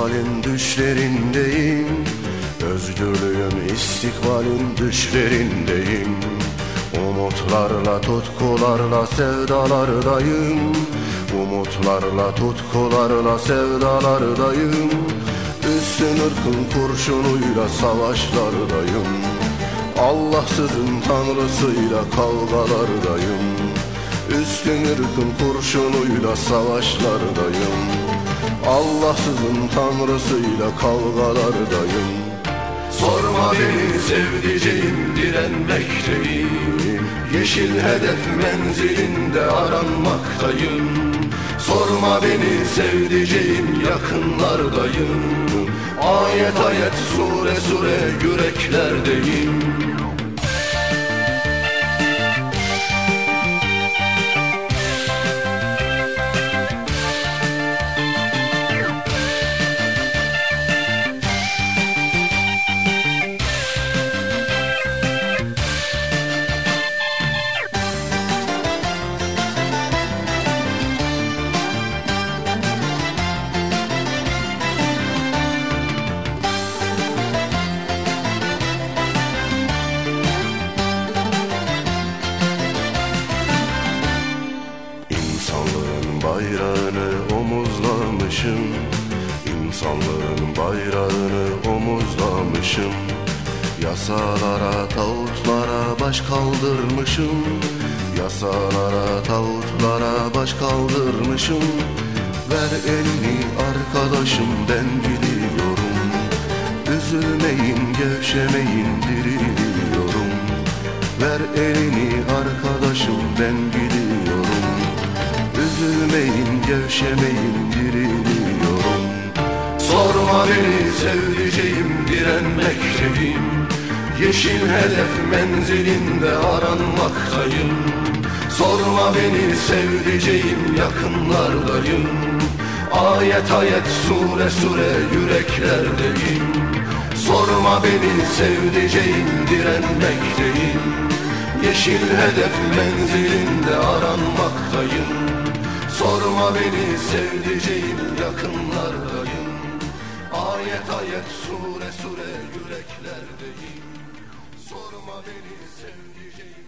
istikbalin düşlerindeyim. Özgürlüğün istikbalin düşlerindeyim. Umutlarla tutkularla sevdalardayım. Umutlarla tutkularla sevdalardayım. Üstün ırkın kurşunuyla savaşlardayım. Allahsızın tanrısıyla kavgalardayım. Üstün ırkın kurşunuyla savaşlardayım Allahsızın tanrısıyla kavgalardayım. Sorma beni sevdiceğim direnmekteyim Yeşil hedef menzilinde aranmaktayım. Sorma beni sevdiceğim yakınlardayım. Ayet ayet sure sure yüreklerdeyim bayrağını omuzlamışım. İnsanlığın bayrağını omuzlamışım. Yasalara, tağutlara baş kaldırmışım. Yasalara, tağutlara baş kaldırmışım. Ver elini arkadaşım ben gidiyorum. Üzülmeyin, gevşemeyin diriliyorum. Ver elini arkadaşım ben gidiyorum Gevşemeyin diriliyorum Sorma beni sevdiceğim direnmekteyim Yeşil hedef menzilinde aranmaktayım. Sorma beni sevdiceğim yakınlardayım. Ayet ayet sure sure yüreklerdeyim. Sorma beni sevdiceğim direnmekteyim Yeşil hedef menzilinde aranmaktayım. Sorma beni sevdiceğim yakınlardayım. Ayet ayet sure sure yüreklerdeyim Sorma beni sevdiceğim